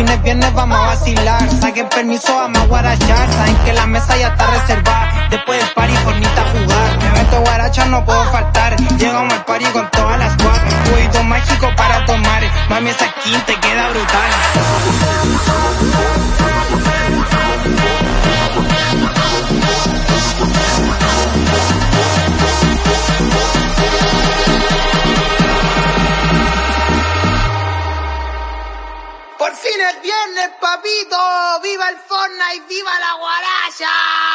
fin es viernes, vamos a vacilar. Saquen permiso, vamos a guarachar. Saben que la mesa ya está reservada. Después del party, fornita a jugar. Me meto guaracha, no puedo faltar. Llegamos al party con todas las cuatro. Juguito mágico para tomar. Mami, esa skin te queda brutal. Fin es viernes, papito. ¡Viva el Fortnite! ¡Viva la guaracha!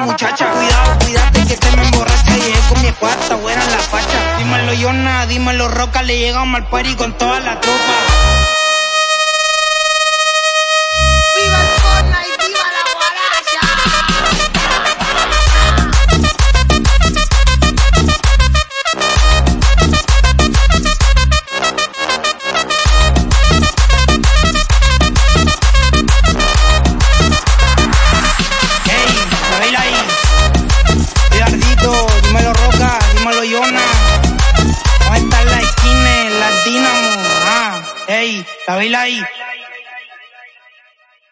Muchacha. Cuidado, cuídate que te me emborracha. Llegué con mi escuadra, buena en la facha. Dímelo, Yona, dímelo, Roca. Le llegamos al party con toda la tropa. Hey, la baila ahí.